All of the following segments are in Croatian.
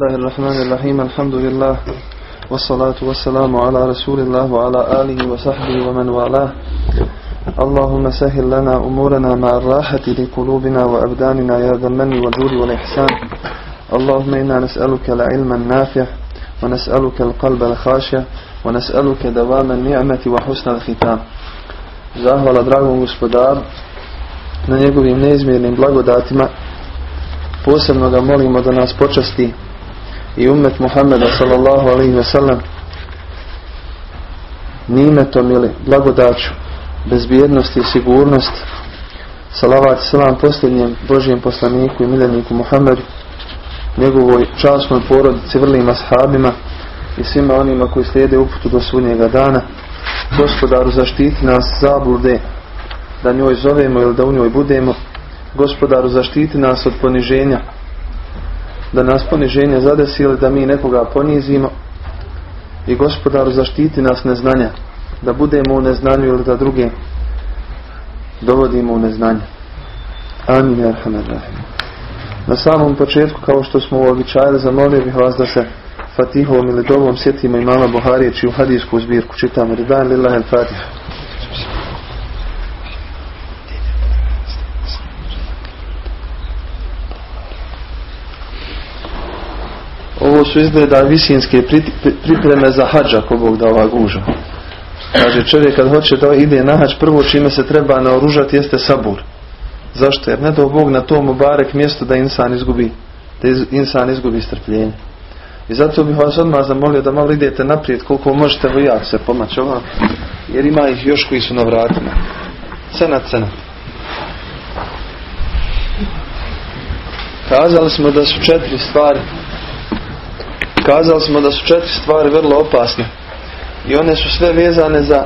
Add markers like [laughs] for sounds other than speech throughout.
الله الرحمن الرحيم. الحمد لله والصلاة والسلام على رسول الله وعلى آله وصحبه ومن والاه. اللهم سهل لنا أمورنا مع الراحة لقلوبنا وأبداننا يا ذا المن والجود والإحسان. اللهم إنا نسألك العلم النافع ونسألك القلب الخاشع ونسألك دوام النعمة وحسن الختام. Zahvala dragom gospodaru na njegovim neizmjernim blagodatima. Posebno ga molimo da nas počasti i umet Muhammeda sallallahu alaihi ve sellem nimetom ili blagodaću bezbjednost i sigurnost salavat i salam posljednjem Božijem poslaniku i miljeniku Muhammedu njegovoj časnoj porodici vrlim ashabima i svima onima koji slijede uputu do sudnjega dana. Gospodaru zaštiti nas zablude da njoj zovemo ili da u njoj budemo. Gospodaru zaštiti nas od poniženja da nas poniženje zadesi ili da mi nekoga ponizimo. I gospodaru zaštiti nas neznanja da budemo u neznanju ili da druge dovodimo u neznanje. Amin na samom početku kao što smo uobičajili zamolio bih vas da se Fatihom ili dovom sjetimo imama Buharije čiju hadijsku zbirku čitamo. Ridan lillahi al-Fatiha Ovo su izgleda visinske pripreme za hađa ako Bog da ova guža. Kaže čovjek kad hoće da ide na hađ prvo čime se treba naoružati jeste sabur. Zašto? Jer ne do Bog na tom barek mjesto da insan izgubi da insan izgubi strpljenje. I zato bih vas odmah zamolio da malo idete naprijed koliko možete evo ja se pomaći ovako. Jer ima ih još koji su na vratima. Cenat, cenat. Kazali smo da su četiri stvari Kazali smo da su četiri stvari vrlo opasne i one su sve vezane za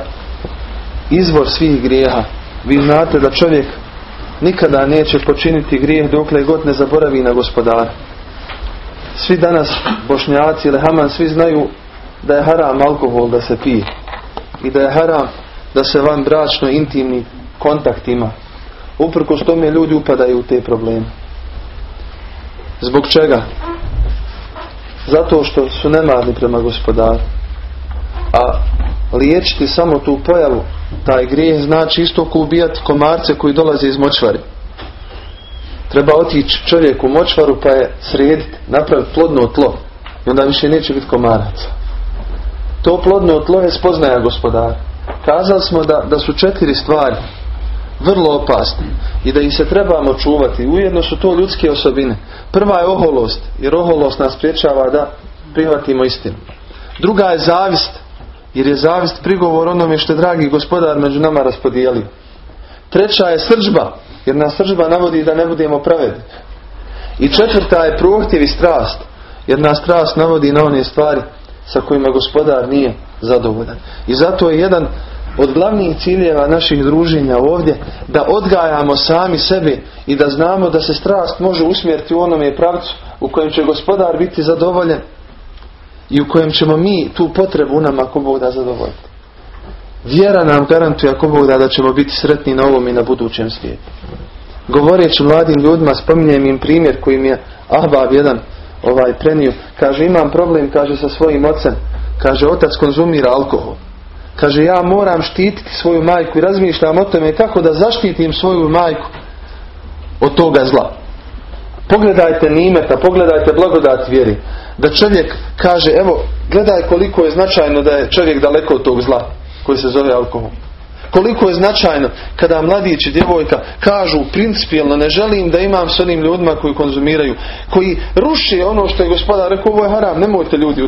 izvor svih grijeha. Vi znate da čovjek nikada neće počiniti grijeh dokle god ne zaboravi na gospodara. Svi danas bošnjaci ili haman svi znaju da je haram alkohol da se pije i da je haram da se van bračno intimni kontakt ima. Uprkos tome ljudi upadaju u te probleme. Zbog čega? Zato što su nemarni prema gospodaru. A liječiti samo tu pojavu, taj grijeh znači isto ko ubijati komarce koji dolaze iz močvari. Treba otići čovjek u močvaru pa je srediti, napraviti plodno tlo. I onda više neće biti komaraca. To plodno tlo je spoznaja gospodara. Kazali smo da, da su četiri stvari vrlo opasne i da ih se trebamo čuvati. Ujedno su to ljudske osobine. Prva je oholost, jer oholost nas priječava da prihvatimo istinu. Druga je zavist, jer je zavist prigovor onome što je dragi gospodar među nama raspodijelio. Treća je sržba, jer nas sržba navodi da ne budemo pravedni. I četvrta je prohtjev i strast, jer nas strast navodi na one stvari sa kojima gospodar nije zadovoljan. I zato je jedan od glavnih ciljeva naših druženja ovdje da odgajamo sami sebe i da znamo da se strast može usmjeriti u onome pravcu u kojem će gospodar biti zadovoljen i u kojem ćemo mi tu potrebu u nama ako Bog da zadovoljiti. Vjera nam garantuje ako Bog da da ćemo biti sretni na ovom i na budućem svijetu. Govoreći mladim ljudima, spominjem im primjer koji mi je Ahbab jedan ovaj prenio. Kaže imam problem, kaže sa svojim ocem. Kaže otac konzumira alkohol. Kaže ja moram štititi svoju majku i razmišljam o tome kako da zaštitim svoju majku od toga zla. Pogledajte nimeta, pogledajte blagodat vjeri. Da čovjek kaže, evo, gledaj koliko je značajno da je čovjek daleko od tog zla koji se zove alkohol. Koliko je značajno kada mladić djevojka kažu principijelno ne želim da imam s onim ljudima koji konzumiraju, koji ruše ono što je gospodar rekao, ovo je haram, nemojte ljudi u.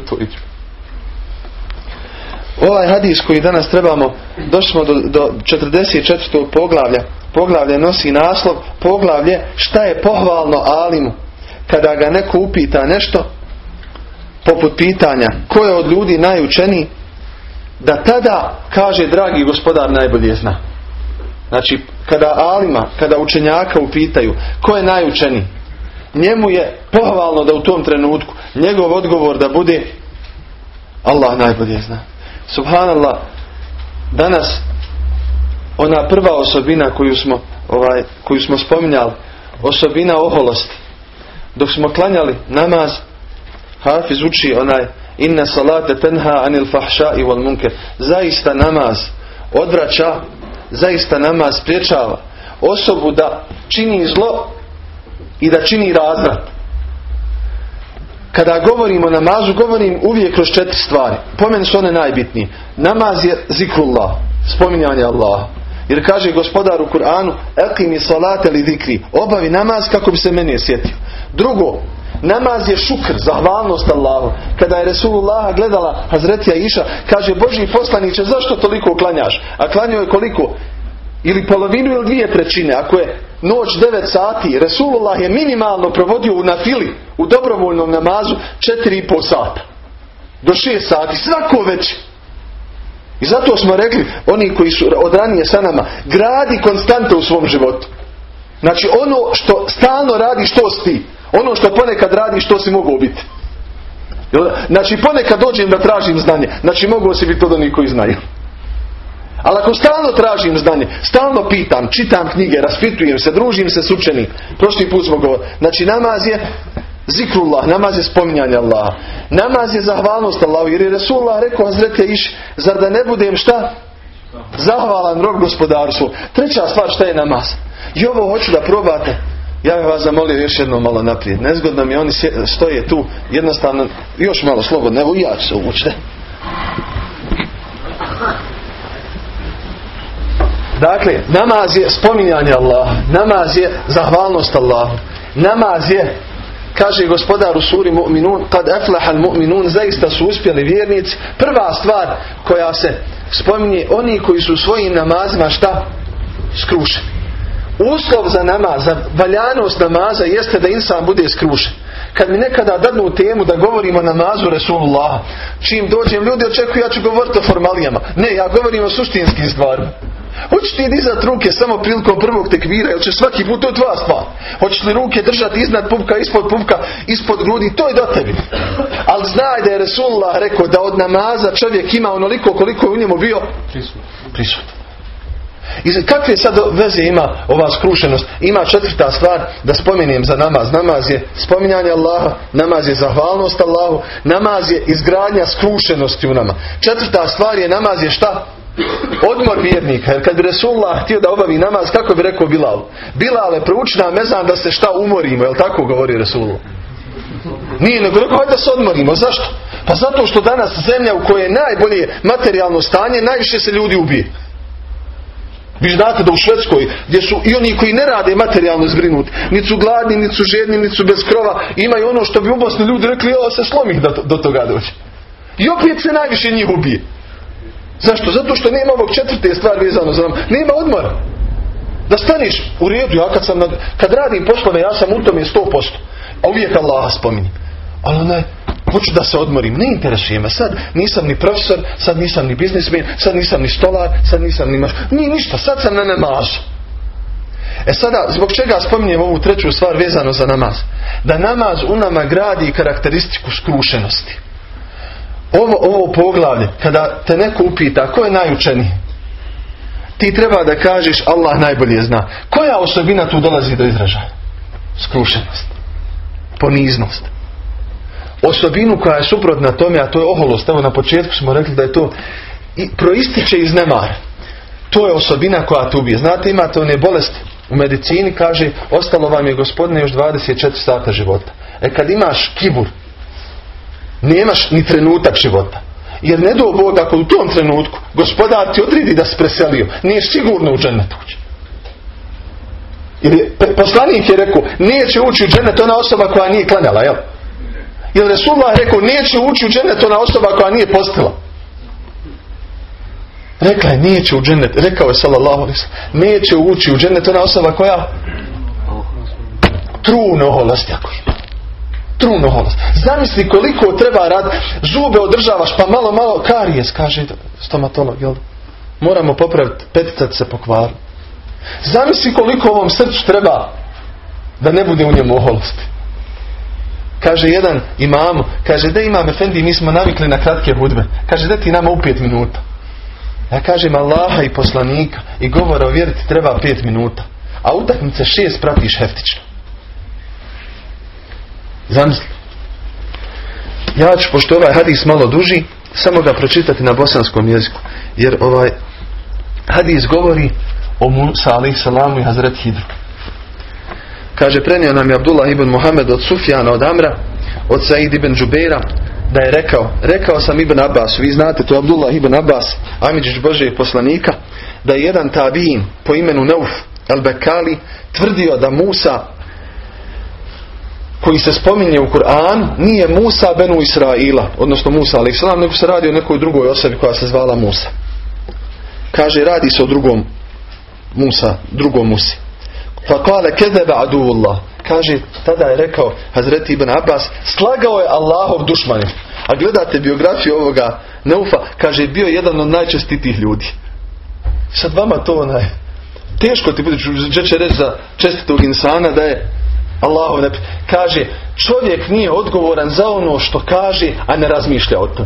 Ovaj hadis koji danas trebamo, došli do, do 44. poglavlja. Poglavlje nosi naslov, poglavlje šta je pohvalno alimu. Kada ga neko upita nešto, poput pitanja ko je od ljudi najučeniji, da tada kaže dragi gospodar najbolje zna. Znači, kada alima, kada učenjaka upitaju ko je najučeniji, njemu je pohvalno da u tom trenutku njegov odgovor da bude Allah najbolje zna. Subhanallah, danas ona prva osobina koju smo, ovaj, koju smo spominjali, osobina oholosti. Dok smo klanjali namaz, Hafiz uči onaj inne salate tenha anil fahša i wal munker. Zaista namaz odvraća, zaista namaz spriječava osobu da čini zlo i da čini razvrat. Kada govorim o namazu, govorim uvijek kroz četiri stvari. Po meni su one najbitnije. Namaz je zikrullah, spominjanje Allaha. Jer kaže gospodar u Kur'anu, mi salate li zikri, obavi namaz kako bi se mene sjetio. Drugo, namaz je šukr, zahvalnost Allahu. Kada je Resulullah gledala Hazretija Iša, kaže Boži poslaniće, zašto toliko klanjaš? A klanjao je koliko? Ili polovinu ili dvije trećine. Ako je noć 9 sati, Resulullah je minimalno provodio u nafili, u dobrovoljnom namazu, 4,5 sata. Do 6 sati, svako već. I zato smo rekli, oni koji su od ranije sa nama, gradi konstante u svom životu. Znači ono što stalno radi što si Ono što ponekad radi što si mogao biti. Znači ponekad dođem da tražim znanje. Znači mogu si biti od onih koji znaju. Ali ako stalno tražim znanje, stalno pitam, čitam knjige, raspitujem se, družim se s učenim. Prošli put smo govorili. Znači namaz je zikrullah, namaz je spominjanje Allaha. Namaz je zahvalnost Allahu. Jer je Resulullah rekao, Hazrete iš, zar da ne budem šta? Zahvalan rok gospodarstvu. Treća stvar šta je namaz? I ovo hoću da probate. Ja bih vas zamolio još jedno malo naprijed. Nezgodno mi oni stoje tu, jednostavno, još malo slobodno, evo ja ću se uvući. Dakle, namaz je spominjanje Allah. Namaz je zahvalnost Allahu. Namaz je, kaže gospodar u suri Mu'minun, kad eflahal mu'minun, zaista su uspjeli vjernici. Prva stvar koja se spominje, oni koji su svojim namazima šta? Skrušeni. Uslov za namaz, za valjanost namaza jeste da insan bude skrušen. Kad mi nekada dadnu temu da govorimo o namazu Resulullah, čim dođem ljudi očekuju ja ću govoriti o formalijama. Ne, ja govorim o suštinskim stvarima. Hoćeš ti dizati ruke samo prilikom prvog tekvira ili ćeš svaki put, to je tvoja stvar. Hoćeš li ruke držati iznad pupka, ispod pupka, ispod grudi, to je do tebi. Ali znaj da je Resulullah rekao da od namaza čovjek ima onoliko koliko je u njemu bio prisutan. I kakve sad veze ima ova skrušenost? Ima četvrta stvar da spomenem za namaz. Namaz je spominjanje Allaha, namaz je zahvalnost Allahu, namaz je izgradnja skrušenosti u nama. Četvrta stvar je namaz je šta? Odmor vjernika. Jer kad bi Resulullah htio da obavi namaz, kako bi rekao Bilal? Bilal je prouči mezan da se šta umorimo, jel tako govori Resulullah? Nije, nego rekao, da se odmorimo. Zašto? Pa zato što danas zemlja u kojoj je najbolje materijalno stanje, najviše se ljudi ubije. Vi znate da u Švedskoj, gdje su i oni koji ne rade materijalno zbrinuti, niti su gladni, niti su žedni, niti su bez krova, imaju ono što bi ubosni ljudi rekli, ovo se slomih do, do toga doći. I opet se najviše njih ubije. Zašto? Zato što nema ovog četvrte stvari vezano za nam. Nema odmora. Da staniš u redu, ja kad, sam kad radim poslove, ja sam u tome 100%. A uvijek Allah spominjem. Ali onaj, hoću da se odmorim, ne interesuje me. Sad nisam ni profesor, sad nisam ni biznismen, sad nisam ni stolar, sad nisam ni maš... Nije ništa, sad sam na namazu. E sada, zbog čega spominjem ovu treću stvar vezano za namaz? Da namaz u nama gradi karakteristiku skrušenosti. Ovo, ovo poglavlje, kada te neko upita ko je najučeniji, ti treba da kažeš Allah najbolje zna. Koja osobina tu dolazi do izražaja? Skrušenost. Poniznost osobinu koja je suprotna tome, a to je oholost. Evo na početku smo rekli da je to i proističe iz nemara. To je osobina koja tu ubije. Znate, imate one bolesti u medicini, kaže, ostalo vam je gospodine još 24 sata života. E kad imaš kibur, nemaš ni trenutak života. Jer ne do Bog ako u tom trenutku gospodar ti odredi da se preselio, nije sigurno u džennet ući. Ili poslanik je rekao, neće ući u džennet ona osoba koja nije klanjala, jel? Jer Resulullah rekao, neće ući u džennet ona osoba koja nije postila. Rekla je, neće u džennet. Rekao je, sallallahu alaihi neće ući u džennet ona osoba koja trune oholost ako ima. Trune oholost. Zamisli koliko treba rad, zube održavaš, pa malo, malo karijes, kaže stomatolog, jel? Moramo popraviti, peticat se pokvaru. Zamisli koliko ovom srcu treba da ne bude u njemu oholosti. Kaže jedan imam, kaže da imam efendi, mi smo navikli na kratke hudbe. Kaže da ti nama u pet minuta. Ja kažem Allaha i poslanika i govora o vjeriti treba pet minuta. A utakmice šest pratiš heftično. Zamisli. Ja ću, pošto ovaj hadis malo duži, samo ga pročitati na bosanskom jeziku. Jer ovaj hadis govori o Musa alaih salamu i Hazret Hidru. Kaže, prenio nam je Abdullah ibn Muhammed od Sufjana, od Amra, od Said ibn Džubeira, da je rekao, rekao sam Ibn Abbas, vi znate to Abdullah ibn Abbas, Amidžić Božeg poslanika, da je jedan tabijin po imenu Neuf al-Bekali tvrdio da Musa koji se spominje u Kur'an nije Musa benu Israila, odnosno Musa salam, nego se radi o nekoj drugoj osobi koja se zvala Musa. Kaže, radi se o drugom Musa, drugom Musi. Pa kale kezebe aduvullah. Kaže, tada je rekao Hazreti Ibn Abbas, slagao je Allahov dušmanin. A gledate biografiju ovoga Neufa, kaže, bio jedan od najčestitijih ljudi. Sad vama to onaj, teško ti bude, će reći za čestitog insana da je Allahov ne... Kaže, čovjek nije odgovoran za ono što kaže, a ne razmišlja o tom.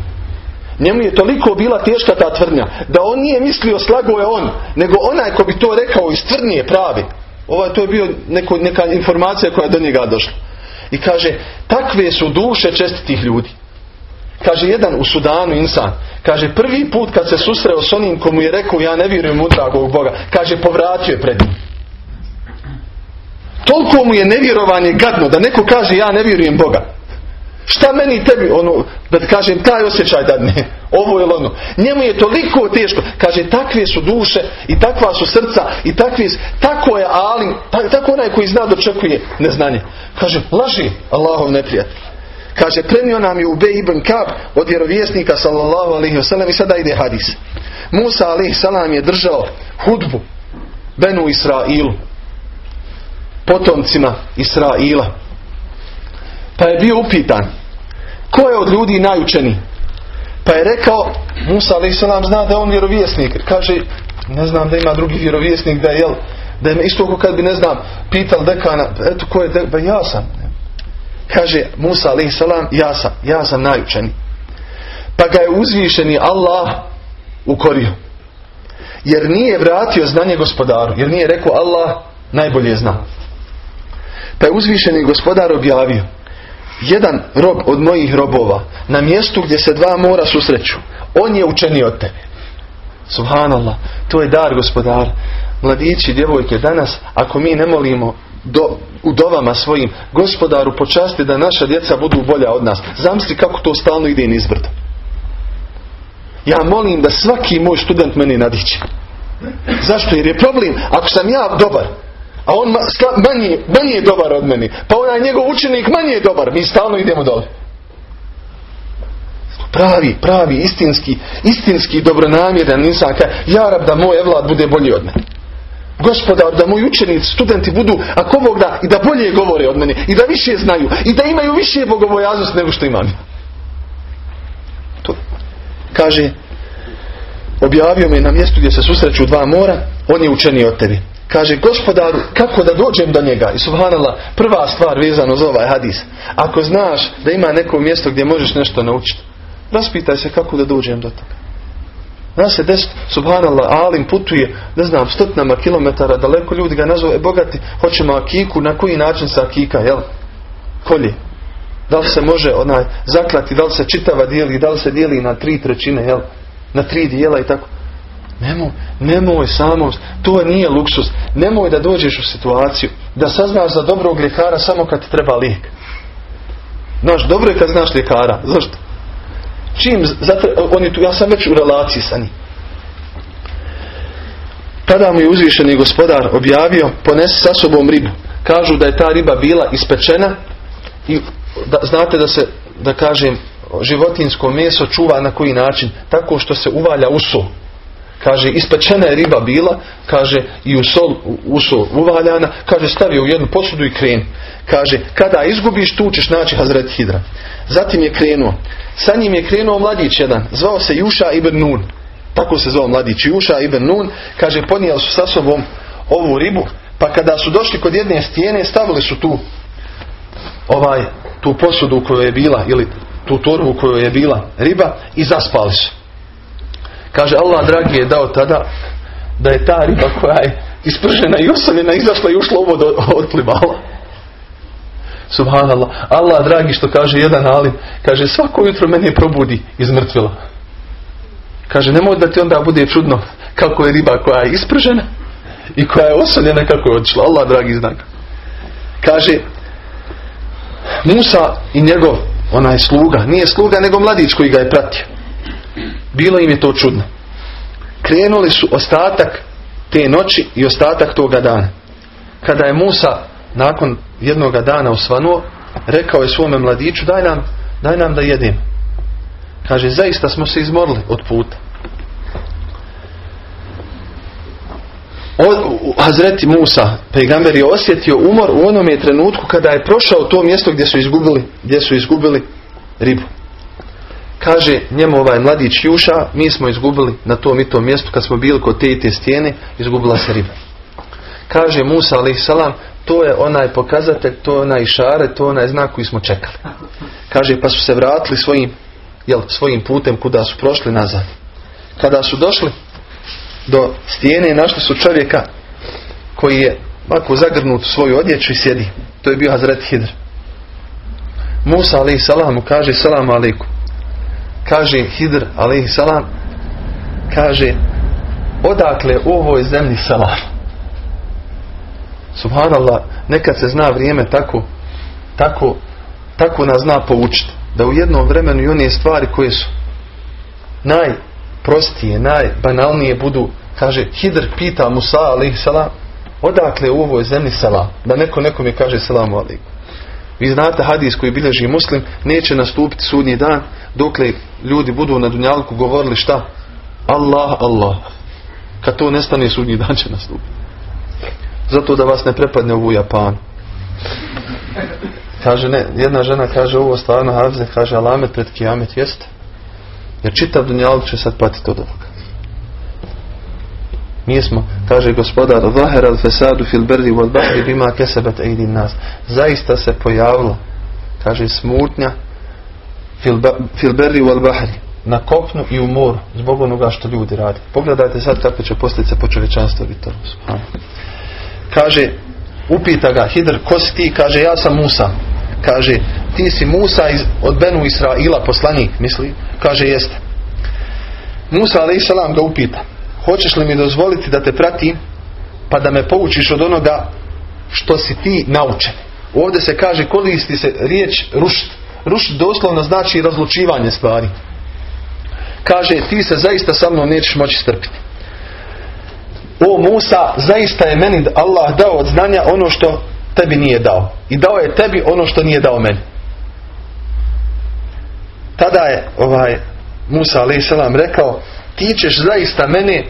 Njemu je toliko bila teška ta tvrdnja, da on nije mislio slago je on, nego onaj ko bi to rekao iz tvrdnje pravi. Ovaj, to je bio neko, neka informacija koja je do njega došla. I kaže, takve su duše čestitih ljudi. Kaže jedan u Sudanu insan. Kaže prvi put kad se susreo s onim komu je rekao ja ne vjerujem u dragog Boga. Kaže povratio je pred njim. Toliko mu je nevjerovanje gadno da neko kaže ja ne vjerujem Boga. Šta meni tebi, ono, da kažem, taj osjećaj da ne, [laughs] ovo ili ono. Njemu je toliko teško. Kaže, takve su duše i takva su srca i takvi, tako je ali, tako onaj koji zna dočekuje neznanje. Kaže, laži Allahov neprijatelj. Kaže, prenio nam je Ubej ibn Kab od vjerovjesnika sallallahu alaihi wasallam i sada ide hadis. Musa alaihi salam je držao hudbu Benu Israilu potomcima Israila. Pa je bio upitan ko je od ljudi najučeniji? Pa je rekao Musa a.s. zna da je on vjerovjesnik. Kaže ne znam da ima drugi vjerovjesnik da je jel, da je isto kad bi ne znam pital dekana eto ko je dekana, ja sam. Kaže Musa a.s. ja sam, ja sam najučeniji. Pa ga je uzvišeni Allah ukorio. Jer nije vratio znanje gospodaru. Jer nije rekao Allah najbolje zna. Pa je uzvišeni gospodar objavio jedan rob od mojih robova na mjestu gdje se dva mora susreću. On je učeniji od tebe. Subhanallah. To je dar gospodar. Mladići, djevojke, danas ako mi ne molimo do, u dovama svojim gospodaru počasti da naša djeca budu bolja od nas. Zamisli kako to stalno ide nizbrdo. Ja molim da svaki moj student meni nadići. Zašto? Jer je problem, ako sam ja dobar, a on manje, manje je dobar od meni. Pa onaj njegov učenik manje je dobar. Mi stalno idemo dole. Pravi, pravi, istinski, istinski dobronamjeran insan ja rab da moj evlad bude bolji od mene. Gospodar, da moji učenici, studenti budu, ako Bog da, i da bolje govore od mene, i da više znaju, i da imaju više bogobojaznost nego što imam. To kaže, objavio me na mjestu gdje se susreću dva mora, on je učeniji od tebi. Kaže, gospodaru, kako da dođem do njega? I subhanallah, prva stvar vezano za ovaj hadis. Ako znaš da ima neko mjesto gdje možeš nešto naučiti, raspitaj se kako da dođem do toga. Nas se des, subhanallah, Alim putuje, ne znam, stotinama kilometara daleko, ljudi ga nazove bogati, hoćemo akiku, na koji način se akika, jel? Kolje. Da li se može onaj zaklati, da li se čitava dijeli, da li se dijeli na tri trećine, jel? Na tri dijela i tako. Nemoj, nemoj samo, to nije luksus. Nemoj da dođeš u situaciju da saznaš za dobrog ljekara samo kad ti treba lijek. Znaš, dobro je kad znaš ljekara. Zašto? Čim, zato, on je tu, ja sam već u relaciji sa njim. Tada mu je uzvišeni gospodar objavio, ponesi sa sobom ribu. Kažu da je ta riba bila ispečena i da, znate da se, da kažem, životinsko meso čuva na koji način? Tako što se uvalja u sol. Kaže, ispečena je riba bila, kaže, i u sol, u sol uvaljana, kaže, stavio u jednu posudu i kreni. Kaže, kada izgubiš, tu ćeš naći Hazret Hidra. Zatim je krenuo. Sa njim je krenuo mladić jedan, zvao se Juša ibn Nun. Tako se zvao mladić Juša ibn Nun. Kaže, ponijeli su sa sobom ovu ribu, pa kada su došli kod jedne stijene, stavili su tu ovaj, tu posudu u kojoj je bila, ili tu torbu u kojoj je bila riba i zaspali su. Kaže Allah dragi je dao tada da je ta riba koja je ispržena i osamljena izašla i ušla u vodu otplivala. Subhanallah. Allah dragi što kaže jedan alim. Kaže svako jutro meni probudi iz mrtvila. Kaže nemoj da ti onda bude čudno kako je riba koja je ispržena i koja je osoljena kako je odšla. Allah dragi znak. Kaže Musa i njegov onaj sluga, nije sluga nego mladić koji ga je pratio. Bilo im je to čudno. Krenuli su ostatak te noći i ostatak toga dana. Kada je Musa nakon jednoga dana osvanuo, rekao je svome mladiću daj nam, daj nam da jedem. Kaže, zaista smo se izmorili od puta. Hazreti Musa, pejgamber je osjetio umor u onome trenutku kada je prošao to mjesto gdje su izgubili, gdje su izgubili ribu. Kaže njemu ovaj mladić Juša, mi smo izgubili na tom i tom mjestu kad smo bili kod te i te stijene, izgubila se riba. Kaže Musa alaih salam, to je onaj pokazatelj, to je onaj šare, to je onaj znak koji smo čekali. Kaže pa su se vratili svojim, jel, svojim putem kuda su prošli nazad. Kada su došli do stijene našli su čovjeka koji je ovako zagrnut u svoju odjeću i sjedi. To je bio Hazret Hidr. Musa alaih salam mu kaže salam alaikum. Kaže Hidr alaih salam kaže odakle u ovoj zemlji salam. Subhanallah, nekad se zna vrijeme tako, tako, tako nas zna poučiti. Da u jednom vremenu i one stvari koje su najprostije, najbanalnije budu, kaže, Hidr pita Musa alaih salam, odakle u ovoj zemlji salam? Da neko nekom je kaže salamu alaikum. Vi znate hadis koji bilježi muslim, neće nastupiti sudnji dan dokle ljudi budu na dunjalku govorili šta? Allah, Allah. Kad to nestane sudnji dan će nastupiti. Zato da vas ne prepadne ovu Japan. Kaže, ne, jedna žena kaže ovo stvarno Havze, kaže alamet pred kijamet jeste. Jer čitav dunjaluk će sad patiti od ovoga. Mi smo, kaže gospodar, Zahir al fesadu fil berri wal bahri bima kesebat eidin nas. Zaista se pojavila, kaže smutnja fil berri wal bahri na kopnu i u moru zbog onoga što ljudi radi. Pogledajte sad kako će posljedice po čovječanstvu biti Kaže, upita ga Hidr, ko si ti? Kaže, ja sam Musa. Kaže, ti si Musa iz, od Benu Israila, poslanik, misli? Kaže, jeste. Musa a.s. ga upita, hoćeš li mi dozvoliti da te pratim pa da me poučiš od onoga što si ti naučen. Ovdje se kaže koristi se riječ rušt. Rušt doslovno znači razlučivanje stvari. Kaže ti se zaista sa mnom nećeš moći strpiti. O Musa, zaista je meni Allah dao od znanja ono što tebi nije dao. I dao je tebi ono što nije dao meni. Tada je ovaj Musa a.s. rekao ti ćeš zaista mene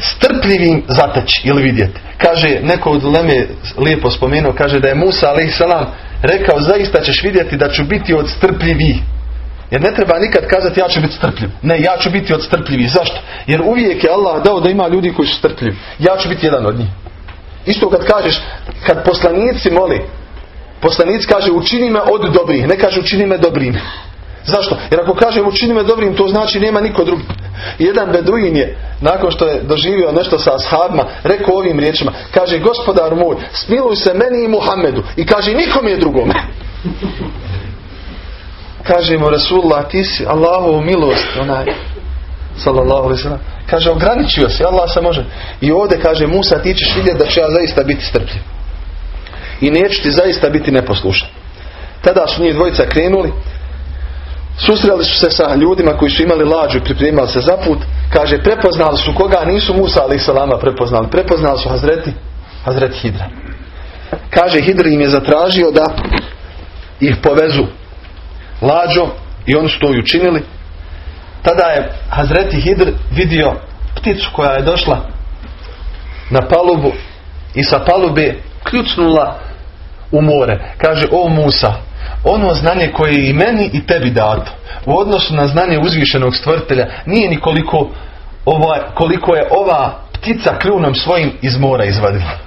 strpljivim zateći ili vidjeti. Kaže, neko od Leme lijepo spomenuo, kaže da je Musa a.s. rekao, zaista ćeš vidjeti da ću biti od strpljivi. Jer ne treba nikad kazati ja ću biti strpljiv. Ne, ja ću biti od strpljivi. Zašto? Jer uvijek je Allah dao da ima ljudi koji su strpljivi. Ja ću biti jedan od njih. Isto kad kažeš, kad poslanici moli, poslanici kaže učini me od dobrih, ne kaže učini me dobrim. Zašto? Jer ako kažem učini me dobrim, to znači nema niko drugi. Jedan beduin je, nakon što je doživio nešto sa ashabima, rekao ovim riječima, kaže gospodar moj, smiluj se meni i Muhammedu. I kaže nikom je drugome. kaže mu Rasulullah, ti si Allahovu milost, onaj, sallallahu alaihi sallam. Kaže, ograničio se, Allah se može. I ovdje kaže, Musa, ti ćeš vidjeti da će ja zaista biti strpljiv. I neću ti zaista biti neposlušan. Tada su njih dvojica krenuli, Susreli su se sa ljudima koji su imali lađu i pripremali se za put. Kaže, prepoznali su koga nisu Musa ali salama prepoznali. Prepoznali su Hazreti, Hazreti Hidra. Kaže, Hidra im je zatražio da ih povezu lađom i oni su to i učinili. Tada je Hazreti Hidr vidio pticu koja je došla na palubu i sa palube kljucnula u more. Kaže, o Musa, ono znanje koje je i meni i tebi dato u odnosu na znanje uzvišenog stvrtelja nije ni koliko, koliko je ova ptica kljunom svojim iz mora izvadila.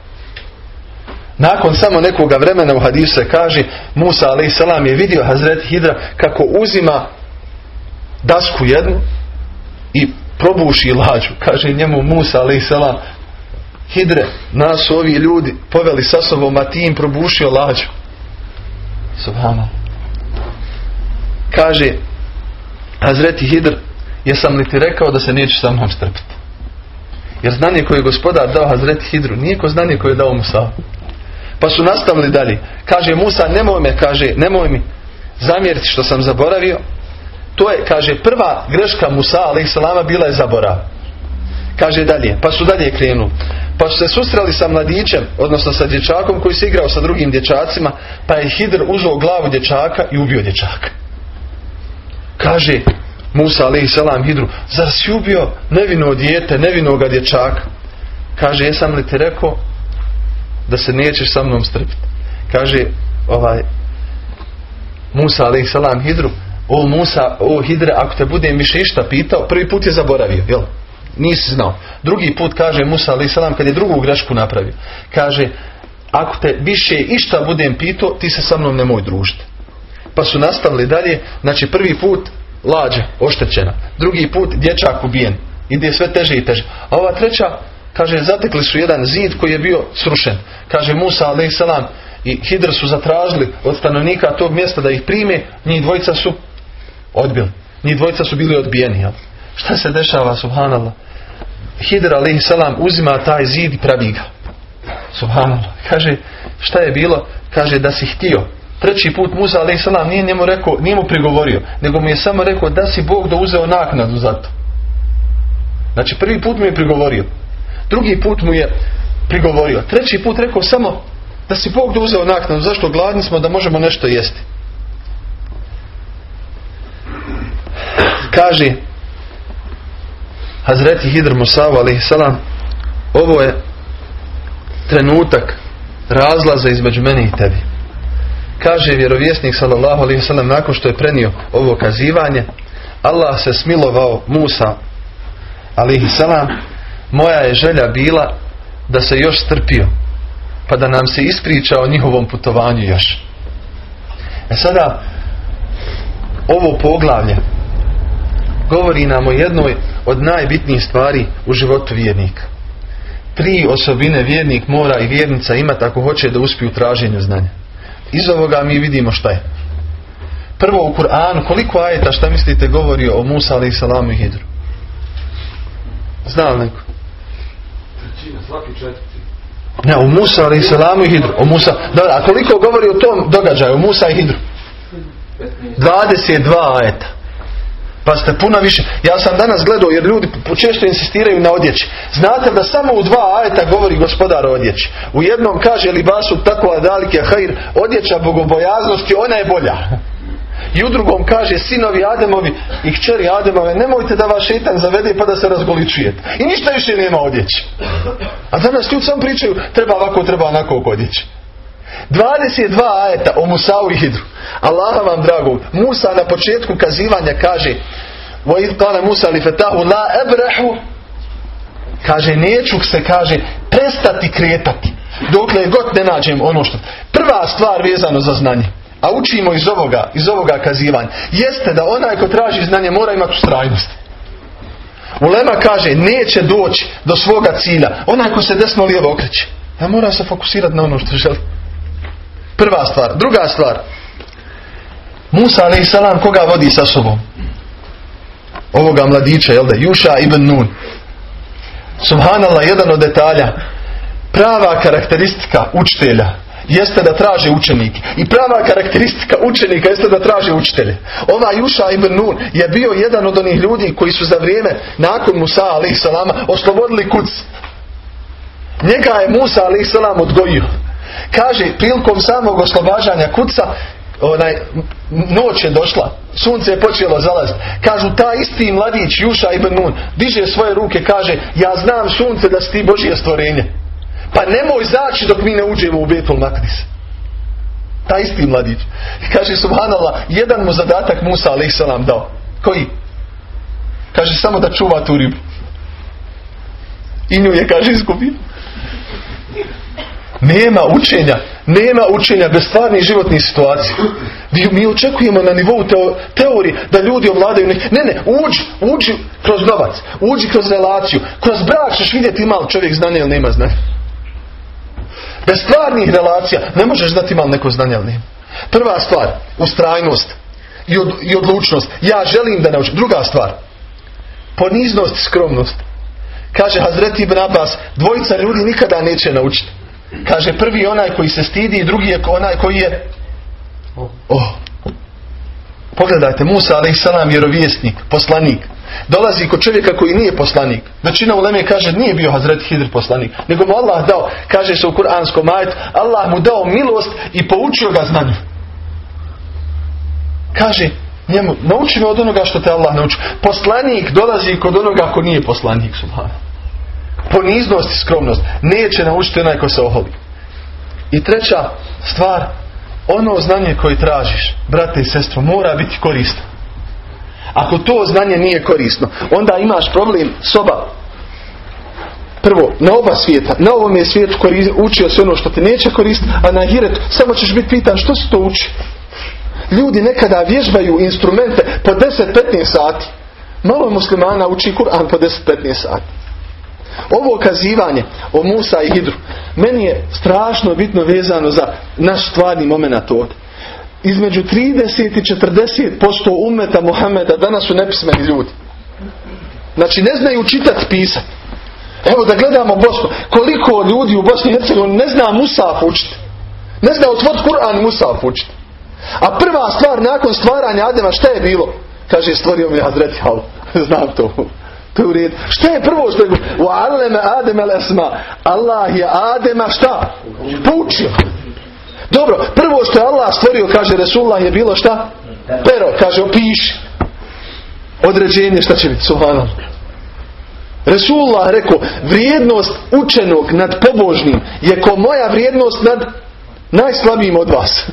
Nakon samo nekoga vremena u hadisu se kaže Musa a.s. je vidio Hazret Hidra kako uzima dasku jednu i probuši lađu. Kaže njemu Musa a.s. Hidre, nas ovi ljudi poveli sa sobom, a ti im probušio lađu. Subhano. Kaže Hazreti Hidr, jesam li ti rekao da se nećeš sa mnom strpiti? Jer znanje koje je gospodar dao Hazreti Hidru nije ko znanje koje je dao Musa. Pa su nastavili dalje. Kaže Musa, nemoj me, kaže, nemoj mi zamjeriti što sam zaboravio. To je, kaže, prva greška Musa, salama, bila je zaborav. Kaže dalje, pa su dalje krenuli. Pa su se susreli sa mladićem, odnosno sa dječakom koji se igrao sa drugim dječacima, pa je Hidr uzeo glavu dječaka i ubio dječaka. Kaže Musa salam Hidru, zar si ubio nevino dijete, nevinoga dječaka? Kaže, jesam li ti rekao da se nećeš sa mnom strpiti? Kaže, ovaj, Musa salam Hidru, o Musa, o Hidre, ako te budem više išta pitao, prvi put je zaboravio, jel? Nisi znao. Drugi put kaže Musa alaih salam kad je drugu grešku napravio. Kaže, ako te više išta budem pitao, ti se sa mnom nemoj družiti. Pa su nastavili dalje, znači prvi put lađa oštećena, drugi put dječak ubijen. Ide sve teže i teže. A ova treća, kaže, zatekli su jedan zid koji je bio srušen. Kaže Musa salam i Hidr su zatražili od stanovnika tog mjesta da ih prime, njih dvojica su odbili. Njih dvojica su bili odbijeni. Jel? Šta se dešava, subhanallah? Hidr alaihi salam uzima taj zid i pravi ga. Subhanallah. Kaže, šta je bilo? Kaže da si htio. Treći put Musa alaihi salam nije njemu rekao, nije mu prigovorio, nego mu je samo rekao da si Bog da uzeo naknadu za to. Znači prvi put mu je prigovorio. Drugi put mu je prigovorio. Treći put rekao samo da si Bog da uzeo naknadu. Zašto gladni smo da možemo nešto jesti? Kaže Hazreti Hidr Musavu salam ovo je trenutak razlaza između mene i tebi. Kaže vjerovjesnik sallallahu alaihi salam nakon što je prenio ovo kazivanje Allah se smilovao Musa alaihi salam moja je želja bila da se još strpio pa da nam se ispriča o njihovom putovanju još. E sada ovo poglavlje govori nam o jednoj od najbitnijih stvari u životu vjernika. Tri osobine vjernik mora i vjernica imati ako hoće da uspiju u traženju znanja. Iz ovoga mi vidimo šta je. Prvo u Kur'anu, koliko ajeta šta mislite govori o Musa alaih salamu i Hidru? Zna li neko? Ne, o Musa alaih salamu i Hidru. O Musa, da, a koliko govori o tom događaju, o Musa i Hidru? 22 ajeta. Pa ste puno više. Ja sam danas gledao jer ljudi često insistiraju na odjeći. Znate da samo u dva ajeta govori gospodar o odjeći. U jednom kaže libasu tako adalike hajr, odjeća bogobojaznosti, ona je bolja. I u drugom kaže sinovi Ademovi i kćeri Ademove nemojte da vas šetan zavede pa da se razgoličujete. I ništa više nema odjeći. A danas ljudi sam pričaju treba ovako, treba onako odjeći. 22 ajeta o Musau i Hidru. Allaha vam drago. Musa na početku kazivanja kaže وَإِذْ قَالَ مُوسَى لِفَتَهُ لَا أَبْرَحُ Kaže, neću se, kaže, prestati kretati. Dokle god ne nađem ono što... Prva stvar vezano za znanje. A učimo iz ovoga, iz ovoga kazivanja. Jeste da onaj ko traži znanje mora imati ustrajnost. Ulema kaže, neće doći do svoga cilja. Onaj ko se desno lijevo okreće. Ja moram se fokusirati na ono što želim. Prva stvar. Druga stvar. Musa a.s. koga vodi sa sobom? Ovoga mladića, jel da? Juša ibn Nun. Subhanallah, jedan od detalja. Prava karakteristika učitelja jeste da traže učenike. I prava karakteristika učenika jeste da traže učitelje. Ova Juša ibn Nun je bio jedan od onih ljudi koji su za vrijeme nakon Musa a.s. oslobodili kuc. Njega je Musa a.s. odgojio. Kaže, prilikom samog oslobađanja kuca, onaj, noć je došla, sunce je počelo zalaziti. Kažu, ta isti mladić, Juša ibn Nun, diže svoje ruke, kaže, ja znam sunce da si ti Božije stvorenje. Pa nemoj zaći dok mi ne uđemo u Betul Makdis. Ta isti mladić. Kaže, subhanallah, jedan mu zadatak Musa a.s. dao. Koji? Kaže, samo da čuva tu ribu. I nju je, kaže, izgubio. Nema učenja, nema učenja bez stvarnih životnih situacija. Mi očekujemo na nivou teorije da ljudi ovladaju. Ne, ne, uđi, uđi kroz novac, uđi kroz relaciju, kroz brak ćeš vidjeti ima li čovjek znanja ili nema znanja. Bez stvarnih relacija ne možeš znati ima neko znanja ili nema. Prva stvar, ustrajnost i, od, i odlučnost. Ja želim da naučim. Druga stvar, poniznost i skromnost. Kaže Hazreti Ibn Abbas, dvojica ljudi nikada neće naučiti. Kaže prvi onaj koji se stidi i drugi je onaj koji je oh. Pogledajte, Musa a.s. vjerovjesnik, poslanik. Dolazi kod čovjeka koji nije poslanik. Većina u Leme kaže nije bio Hazreti Hidr poslanik. Nego mu Allah dao, kaže se u Kur'anskom majetu, Allah mu dao milost i poučio ga znanju. Kaže, njemu, nauči me od onoga što te Allah nauči. Poslanik dolazi kod onoga ko nije poslanik. Poniznost i skromnost. Neće naučiti onaj ko se oholi. I treća stvar, ono znanje koje tražiš, brate i sestro, mora biti korisno. Ako to znanje nije korisno, onda imaš problem soba. Prvo, na oba svijeta. Na ovom je svijetu učio se ono što te neće koristiti, a na hiretu samo ćeš biti pitan što se to uči. Ljudi nekada vježbaju instrumente po 10-15 sati. Malo muslimana uči Kur'an po 10-15 sati. Ovo kazivanje o Musa i Hidru meni je strašno bitno vezano za naš stvarni moment ovdje. Između 30 i 40% umeta Muhameda danas su nepismeni ljudi. Znači ne znaju čitati pisati. Evo da gledamo Bosnu. Koliko ljudi u Bosni i Hercegovini ne zna Musa učiti. Ne zna otvoriti Kur'an Musa učiti. A prva stvar nakon stvaranja Adema šta je bilo? Kaže stvorio mi Hazreti. [laughs] Znam to. To je u redu. Šta je prvo što je u Aleme Adem el? Allah je Adema šta? Poučio. Dobro, prvo što je Allah stvorio, kaže Resulullah je bilo šta? Pero, kaže opiši. Određenje šta će biti, subhanallah. Resulullah rekao, vrijednost učenog nad pobožnim je ko moja vrijednost nad najslabijim od vas.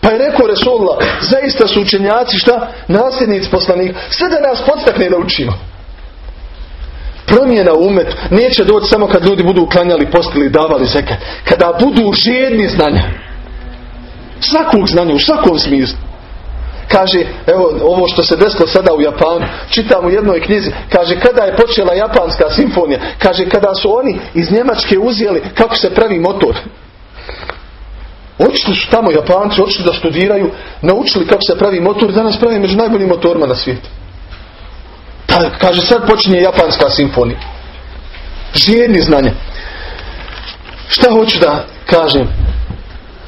Pa je rekao Resulullah, zaista su učenjaci šta? Nasljednici poslanika. Sve da nas podstakne da učimo. Promjena u umetu neće doći samo kad ljudi budu uklanjali, postili, davali zeke. Kada budu žedni znanja. Svakog znanja, u svakom smislu. Kaže, evo ovo što se desilo sada u Japanu, čitam u jednoj knjizi, kaže kada je počela japanska simfonija, kaže kada su oni iz Njemačke uzeli kako se pravi motor. Očito su tamo Japanci, očito da studiraju, naučili kako se pravi motor, danas pravi među najboljim motorima na svijetu. Pa, kaže, sad počinje japanska simfonija. Žijedni znanje. Šta hoću da kažem?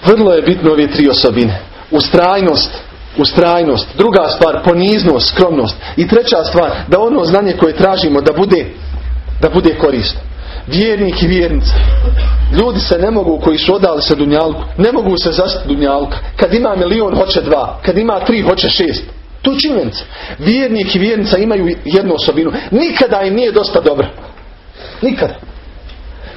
Vrlo je bitno ove tri osobine. Ustrajnost, ustrajnost. Druga stvar, poniznost, skromnost. I treća stvar, da ono znanje koje tražimo da bude, da bude korisno. Vjernik i vjernica. Ljudi se ne mogu, koji su odali se Dunjalku, ne mogu se zastati Dunjalka. Kad ima milion, hoće dva. Kad ima tri, hoće šest. To je činjenica. Vjernik i vjernica imaju jednu osobinu. Nikada im nije dosta dobro. Nikada.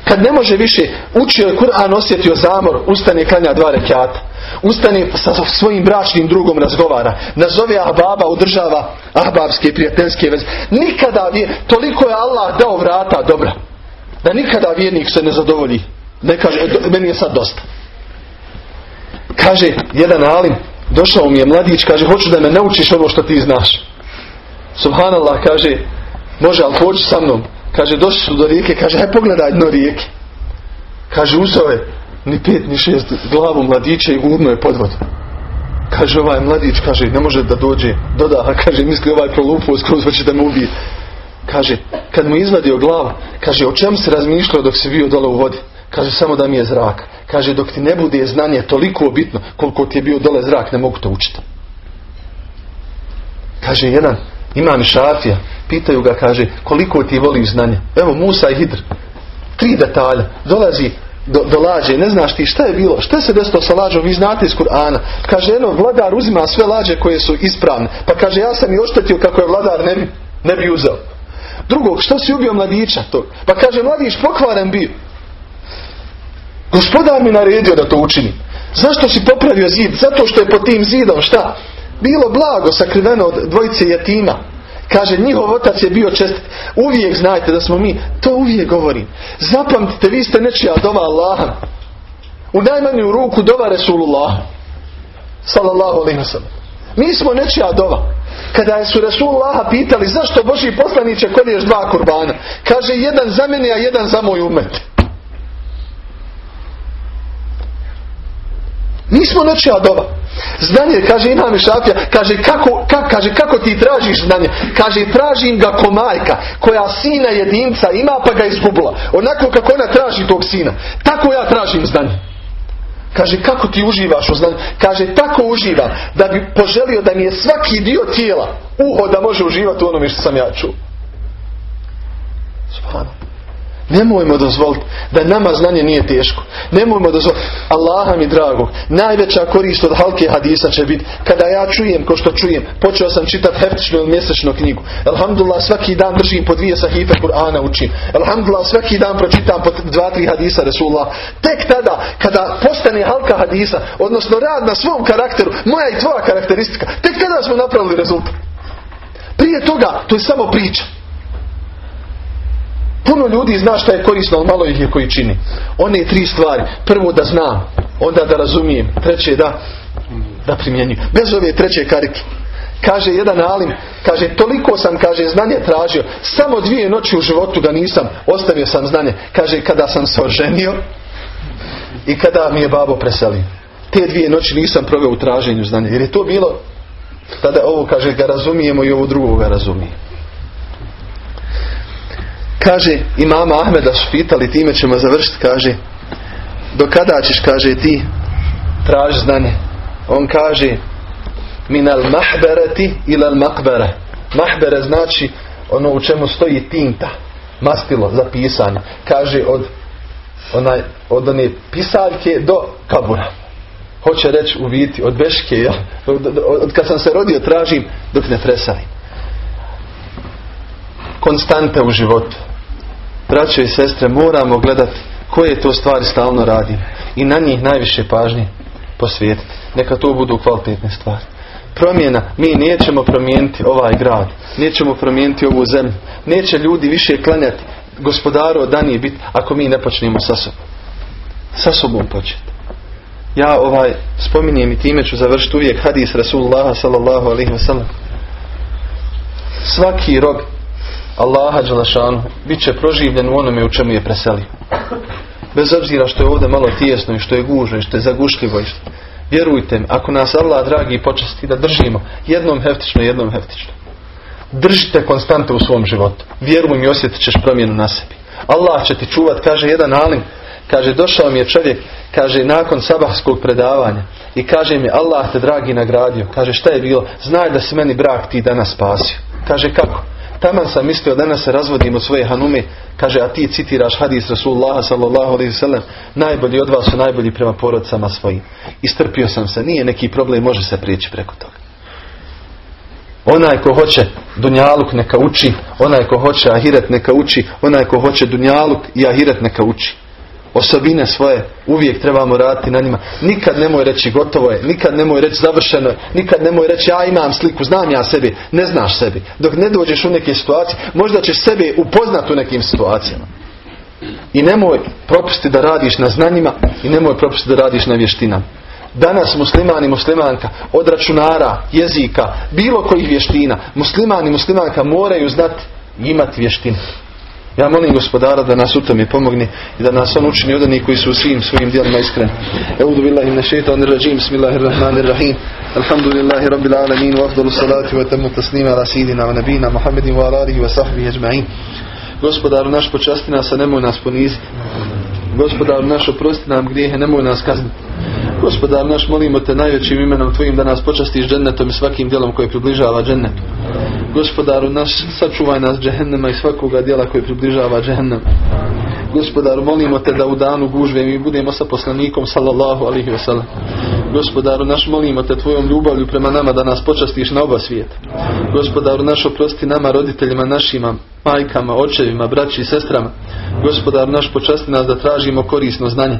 Kad ne može više, učio je Kur'an, osjetio zamor, ustane klanja dva rekiata. Ustane sa svojim bračnim drugom razgovara. Nazove Ahbaba, udržava ahbabske prijateljske veze. Nikada, toliko je Allah dao vrata dobra. Da nikada vjernik se ne zadovolji. Ne kaže, meni je sad dosta. Kaže jedan alim, došao mi je mladić, kaže, hoću da me naučiš ovo što ti znaš. Subhanallah, kaže, može, ali hoću sa mnom. Kaže, došli su do rijeke, kaže, aj pogledaj dno rijeke. Kaže, uzeo je ni pet, ni šest glavu mladića i gurno je pod vodu. Kaže, ovaj mladić, kaže, ne može da dođe doda, [laughs] kaže, misli ovaj prolupo skroz hoće da mu ubije. Kaže, kad mu izvadio glavu, kaže, o čemu se razmišljao dok si bio dole u vodi? Kaže, samo da mi je zrak. Kaže, dok ti ne bude znanje toliko bitno koliko ti je bio dole zrak, ne mogu to učiti. Kaže, jedan imam šafija, pitaju ga, kaže, koliko ti voli znanje? Evo, Musa i Hidr. Tri detalja. Dolazi do, do lađe, ne znaš ti šta je bilo, šta se desilo sa lađom, vi znate iz Kur'ana. Kaže, jedno, vladar uzima sve lađe koje su ispravne. Pa kaže, ja sam i oštetio kako je vladar ne bi, ne bi uzeo. Drugog, što si ubio mladića tog? Pa kaže, mladić pokvaren bio. Gospodar mi naredio da to učini. Zašto si popravio zid? Zato što je pod tim zidom šta? Bilo blago sakriveno od dvojice jatima. Kaže, njihov otac je bio čest. Uvijek znajte da smo mi, to uvijek govorim. Zapamtite, vi ste nečija dova Allaha. U najmanju ruku dova Resulullah. Sallallahu alaihi Mi smo nečija dova. Kada su Resulullaha pitali zašto Boži poslaniće koliješ dva kurbana. Kaže, jedan za mene, a jedan za moj umet. Nismo nečija doba. Znanje, kaže Imam Šafija, kaže kako, kaže kako ti tražiš znanje? Kaže tražim ga ko majka koja sina jedinca ima pa ga izgubila. Onako kako ona traži tog sina. Tako ja tražim znanje. Kaže, kako ti uživaš u znanju? Kaže, tako uživam da bi poželio da mi je svaki dio tijela uho da može uživati u onome što sam ja čuo. Nemojmo dozvoliti da nama znanje nije teško. Nemojmo dozvoliti. Allaha mi dragog, najveća korist od halke hadisa će biti kada ja čujem ko što čujem. Počeo sam čitati heftičnu ili mjesečnu knjigu. Alhamdulillah svaki dan držim po dvije sahife Kur'ana učim. Alhamdulillah svaki dan pročitam po dva, tri hadisa Resulullah. Tek tada kada postane halka hadisa, odnosno rad na svom karakteru, moja i tvoja karakteristika, tek tada smo napravili rezultat. Prije toga, to je samo priča. Puno ljudi zna šta je korisno, ali malo ih je koji čini. One tri stvari. Prvo da znam, onda da razumijem. Treće da, da primjenjujem. Bez ove treće karike. Kaže jedan alim, kaže toliko sam, kaže, znanje tražio. Samo dvije noći u životu ga nisam, ostavio sam znanje. Kaže, kada sam se oženio i kada mi je babo preselio. Te dvije noći nisam proveo u traženju znanja. Jer je to bilo, tada ovo kaže, ga razumijemo i ovo drugo ga razumijemo. Kaže, imama Ahmeda su pitali, time ćemo završiti, kaže, do kada ćeš, kaže, ti traži znanje? On kaže, min al mahbereti ila al makbere. Mahbere znači ono u čemu stoji tinta, mastilo za pisanje. Kaže, od, onaj, od one pisaljke do kabura. Hoće reći u viti, od beške, ja? od, od, od kad sam se rodio tražim dok ne presalim. Konstante u životu braćo i sestre, moramo gledati koje to stvari stalno radim i na njih najviše pažnje posvijetiti. Neka to budu kvalitetne stvari. Promjena, mi nećemo promijeniti ovaj grad, nećemo promijeniti ovu zemlju, neće ljudi više klanjati gospodaru danije biti ako mi ne počnemo sa sobom. Sa sobom početi. Ja ovaj spominjem i time ću završiti uvijek hadis Rasulullah sallallahu alaihi wasallam. Svaki rob Allaha Đelešanu bit će proživljen u onome u čemu je preselio. Bez obzira što je ovdje malo tijesno i što je gužno i što je zagušljivo i što... Vjerujte mi, ako nas Allah dragi počasti da držimo jednom heftično, jednom heftično. Držite konstante u svom životu. Vjeruj mi, osjetit ćeš promjenu na sebi. Allah će ti čuvat, kaže jedan alim, kaže došao mi je čovjek, kaže nakon sabahskog predavanja i kaže mi Allah te dragi nagradio. Kaže šta je bilo? Znaj da si meni brak ti danas spasio. Kaže kako? Taman sam mislio danas se razvodim od svoje hanume, kaže, a ti citiraš hadis Rasulullah sallallahu alaihi sallam, najbolji od vas su najbolji prema porodcama svojim. Istrpio sam se, nije neki problem, može se prijeći preko toga. Onaj ko hoće dunjaluk neka uči, onaj ko hoće ahiret neka uči, onaj ko hoće dunjaluk i ahiret neka uči osobine svoje uvijek trebamo raditi na njima. Nikad nemoj reći gotovo je, nikad nemoj reći završeno je, nikad nemoj reći ja imam sliku, znam ja sebi, ne znaš sebi. Dok ne dođeš u neke situacije, možda ćeš sebe upoznati u nekim situacijama. I nemoj propustiti da radiš na znanjima i nemoj propustiti da radiš na vještinama. Danas musliman i muslimanka od računara, jezika, bilo kojih vještina, musliman i muslimanka moraju znati imati vještine. Ja molim gospodara da nas u tome pomogne i da nas on učini od onih koji su u svim svojim dijelima iskreni. Eudu billahi min shaitanir rajim. Bismillahirrahmanirrahim. Alhamdulillahi rabbil alamin wa afdalu salati wa tamu taslima ala wa nabina Muhammedin wa ala alihi wa sahbihi ajma'in. Gospodaru naš počasti nas, a nemoj nas poniziti. Gospodaru naš oprosti nam grijehe, nemoj nas kazniti. Gospodar naš, molimo te najvećim imenom Tvojim da nas počastiš džennetom i svakim djelom koji približava džennetu. Gospodaru naš, sačuvaj nas džehennema i svakoga djela koji približava džehennem. Gospodaru, molimo te da u danu gužve mi budemo sa poslanikom sallallahu alihi wasallam. Gospodaru naš, molimo te tvojom ljubavlju prema nama da nas počastiš na oba svijeta. Gospodaru naš, oprosti nama, roditeljima našima, majkama, očevima, braći i sestrama. Gospodaru naš, počasti nas da tražimo korisno znanje.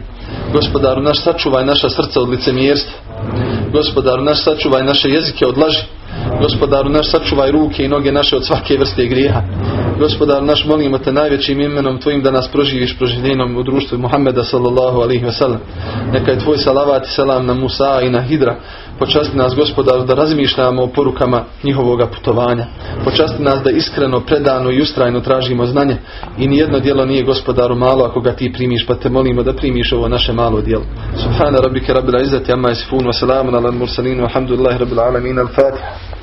Gospodaru naš, sačuvaj naša srca od licemjerstva. Gospodaru naš, sačuvaj naše jezike od laži. Gospodaru naš, sačuvaj ruke i noge naše od svake vrste grijeha. gospodar naš molimo te najvećim imenom tvojim da nas proživiš proživljenom u društvu Muhammeda sallallahu alaihi wasallam. Neka je tvoj salavat i salam na Musa i na Hidra. Počasti nas gospodar da razmišljamo o porukama njihovoga putovanja. Počasti nas da iskreno, predano i ustrajno tražimo znanje i nijedno djelo nije gospodaru malo ako ga ti primiš pa te molimo da primiš ovo naše malo djelo. Subhana rabbike rabbil izzati amma yasifun wa salamun ala al mursalin walhamdulillahi rabbil alamin al-fatiha.